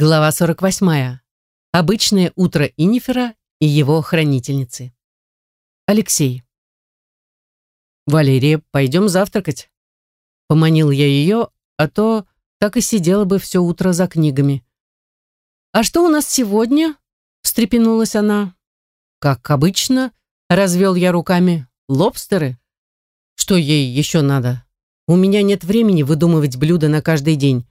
Глава 48. Обычное утро Инифера и его хранительницы. Алексей. «Валерия, пойдем завтракать». Поманил я ее, а то так и сидела бы все утро за книгами. «А что у нас сегодня?» — встрепенулась она. «Как обычно», — развел я руками, — «лобстеры». «Что ей еще надо? У меня нет времени выдумывать блюда на каждый день.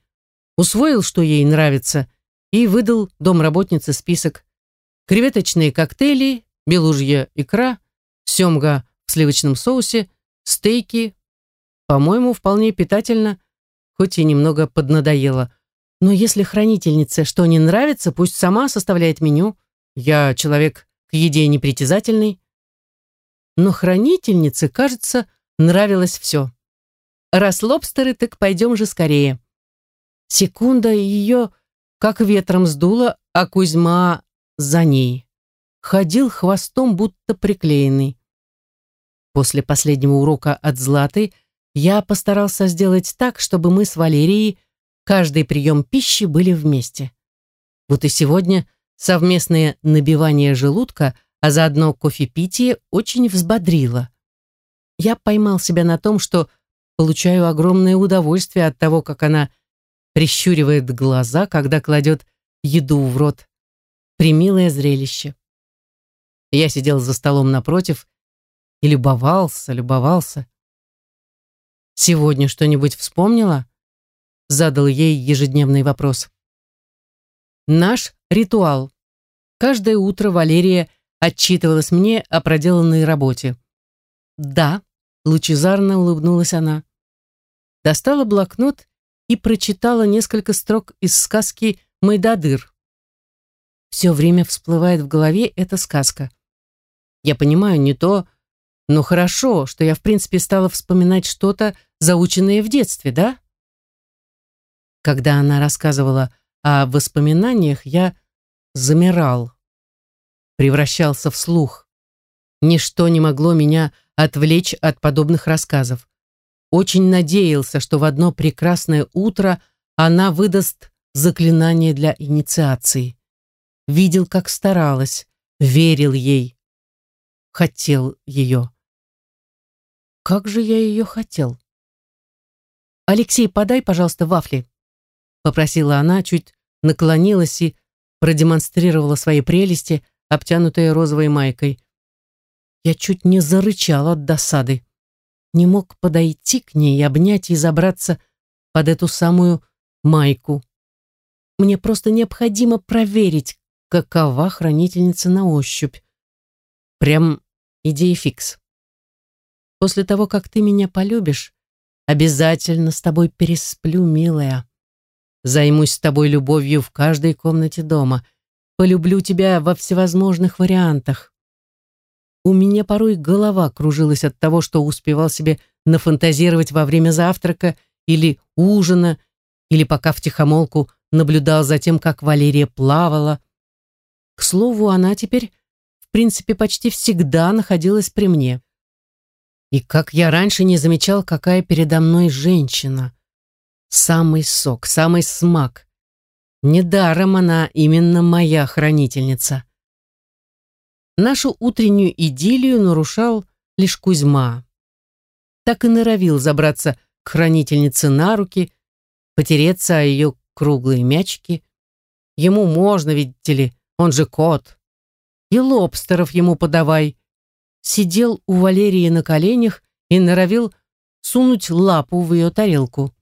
Усвоил, что ей нравится, и выдал домработнице список. Креветочные коктейли, белужья икра, семга в сливочном соусе, стейки. По-моему, вполне питательно, хоть и немного поднадоело. Но если хранительнице что не нравится, пусть сама составляет меню. Я человек к еде непритязательный. Но хранительнице, кажется, нравилось все. Раз лобстеры, так пойдем же скорее. Секунда, ее как ветром сдуло, а Кузьма за ней. Ходил хвостом, будто приклеенный. После последнего урока от Златы я постарался сделать так, чтобы мы с Валерией каждый прием пищи были вместе. Вот и сегодня совместное набивание желудка, а заодно кофепитие очень взбодрило. Я поймал себя на том, что получаю огромное удовольствие от того, как она прищуривает глаза, когда кладет еду в рот. Примилое зрелище. Я сидел за столом напротив и любовался, любовался. «Сегодня что-нибудь вспомнила?» Задал ей ежедневный вопрос. Наш ритуал. Каждое утро Валерия отчитывалась мне о проделанной работе. «Да», — лучезарно улыбнулась она. Достала блокнот и прочитала несколько строк из сказки «Майдадыр». Все время всплывает в голове эта сказка. Я понимаю, не то, но хорошо, что я в принципе стала вспоминать что-то, заученное в детстве, да? Когда она рассказывала о воспоминаниях, я замирал, превращался в слух. Ничто не могло меня отвлечь от подобных рассказов очень надеялся, что в одно прекрасное утро она выдаст заклинание для инициации. Видел, как старалась, верил ей, хотел ее. Как же я ее хотел? «Алексей, подай, пожалуйста, вафли», — попросила она, чуть наклонилась и продемонстрировала свои прелести, обтянутые розовой майкой. Я чуть не зарычал от досады не мог подойти к ней, обнять и забраться под эту самую майку. Мне просто необходимо проверить, какова хранительница на ощупь. Прям идея фикс. После того, как ты меня полюбишь, обязательно с тобой пересплю, милая. Займусь с тобой любовью в каждой комнате дома. Полюблю тебя во всевозможных вариантах. У меня порой голова кружилась от того, что успевал себе нафантазировать во время завтрака или ужина, или пока втихомолку наблюдал за тем, как Валерия плавала. К слову, она теперь, в принципе, почти всегда находилась при мне. И как я раньше не замечал, какая передо мной женщина. Самый сок, самый смак. Недаром она именно моя хранительница. Нашу утреннюю идиллию нарушал лишь Кузьма. Так и норовил забраться к хранительнице на руки, потереться о ее круглые мячики. Ему можно, видите ли, он же кот. И лобстеров ему подавай. Сидел у Валерии на коленях и норовил сунуть лапу в ее тарелку.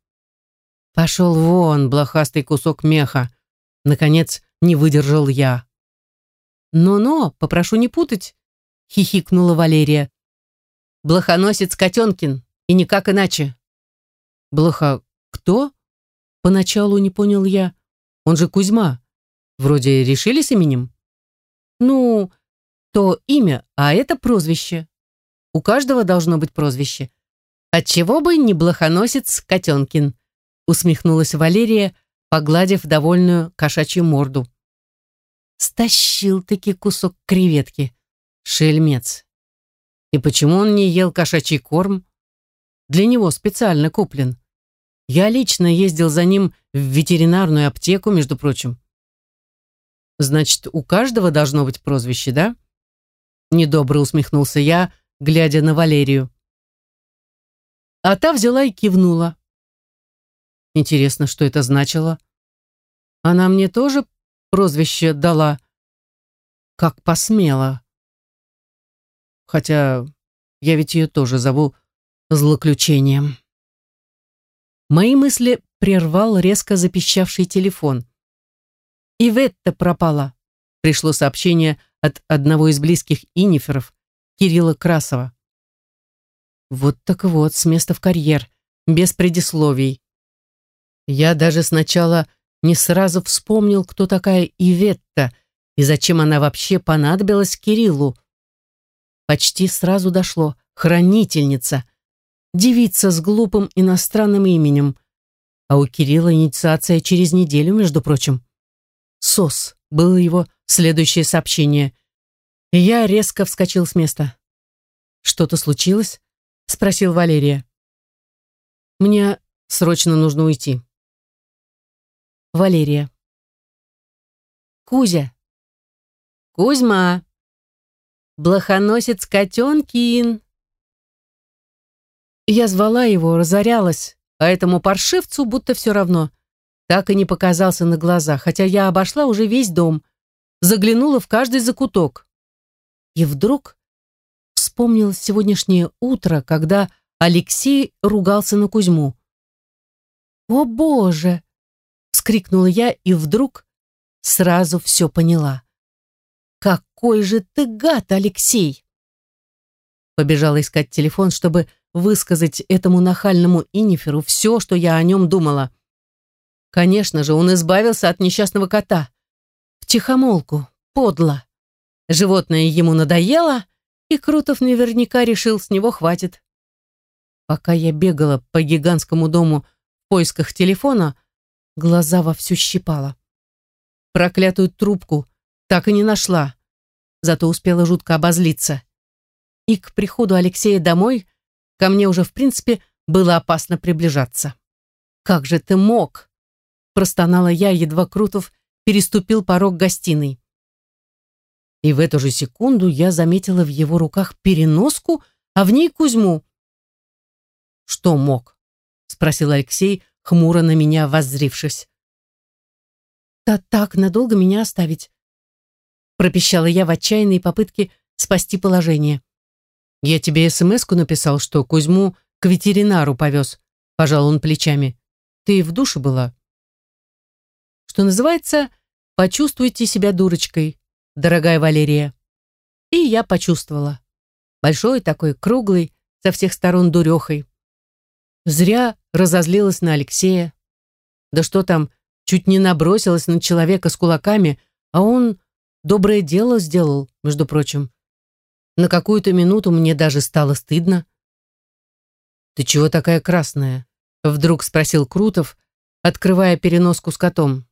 Пошел вон, блохастый кусок меха. Наконец, не выдержал я. «Но-но, попрошу не путать», — хихикнула Валерия. «Блохоносец Котенкин, и никак иначе». «Блоха кто?» Поначалу не понял я. Он же Кузьма. Вроде решили с именем. «Ну, то имя, а это прозвище. У каждого должно быть прозвище. Отчего бы не блохоносец Котенкин?» усмехнулась Валерия, погладив довольную кошачью морду. Стащил-таки кусок креветки. Шельмец. И почему он не ел кошачий корм? Для него специально куплен. Я лично ездил за ним в ветеринарную аптеку, между прочим. Значит, у каждого должно быть прозвище, да? Недобро усмехнулся я, глядя на Валерию. А та взяла и кивнула. Интересно, что это значило? Она мне тоже прозвище дала. Как посмела. Хотя я ведь ее тоже зову злоключением. Мои мысли прервал резко запищавший телефон. «Иветта пропала», — пришло сообщение от одного из близких иниферов, Кирилла Красова. Вот так вот, с места в карьер, без предисловий. Я даже сначала не сразу вспомнил, кто такая Иветта и зачем она вообще понадобилась Кириллу. Почти сразу дошло. Хранительница. Девица с глупым иностранным именем. А у Кирилла инициация через неделю, между прочим. СОС было его следующее сообщение. Я резко вскочил с места. «Что-то случилось?» — спросил Валерия. «Мне срочно нужно уйти». Валерия. «Кузя!» «Кузьма!» «Блохоносец Котенкин!» Я звала его, разорялась, а этому паршивцу будто все равно. Так и не показался на глаза, хотя я обошла уже весь дом, заглянула в каждый закуток. И вдруг вспомнил сегодняшнее утро, когда Алексей ругался на Кузьму. «О, Боже!» — вскрикнула я и вдруг сразу все поняла. «Какой же ты гад, Алексей!» Побежала искать телефон, чтобы высказать этому нахальному Иниферу все, что я о нем думала. Конечно же, он избавился от несчастного кота. В тихомолку, подло. Животное ему надоело, и Крутов наверняка решил, с него хватит. Пока я бегала по гигантскому дому в поисках телефона, глаза вовсю щипала. Проклятую трубку так и не нашла, зато успела жутко обозлиться. И к приходу Алексея домой ко мне уже, в принципе, было опасно приближаться. «Как же ты мог?» простонала я, едва Крутов переступил порог гостиной. И в эту же секунду я заметила в его руках переноску, а в ней Кузьму. «Что мог?» — спросил Алексей, хмуро на меня воззрившись. «Да так, надолго меня оставить?» пропищала я в отчаянной попытке спасти положение. «Я тебе смс написал, что Кузьму к ветеринару повез», — пожал он плечами. «Ты в душе была?» Что называется, почувствуйте себя дурочкой, дорогая Валерия. И я почувствовала. Большой такой, круглый, со всех сторон дурехой. Зря разозлилась на Алексея. Да что там, чуть не набросилась на человека с кулаками, а он доброе дело сделал, между прочим. На какую-то минуту мне даже стало стыдно. «Ты чего такая красная?» — вдруг спросил Крутов, открывая переноску с котом.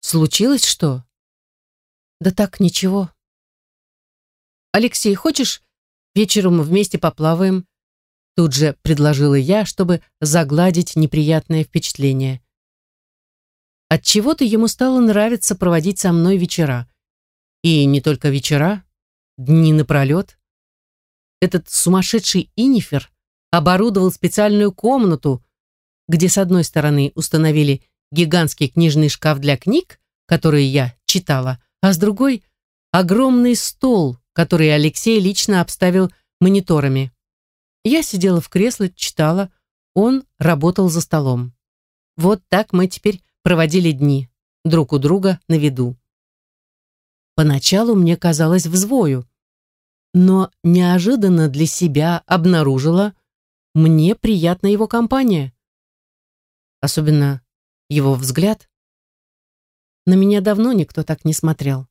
Случилось что? Да так, ничего. Алексей, хочешь, вечером вместе поплаваем? Тут же предложила я, чтобы загладить неприятное впечатление. От чего то ему стало нравиться проводить со мной вечера. И не только вечера, дни напролет. Этот сумасшедший инифер оборудовал специальную комнату, где с одной стороны установили гигантский книжный шкаф для книг, которые я читала, а с другой — огромный стол, который Алексей лично обставил мониторами. Я сидела в кресле, читала, он работал за столом. Вот так мы теперь проводили дни, друг у друга на виду. Поначалу мне казалось взвою, но неожиданно для себя обнаружила, мне приятна его компания. Особенно его взгляд. На меня давно никто так не смотрел.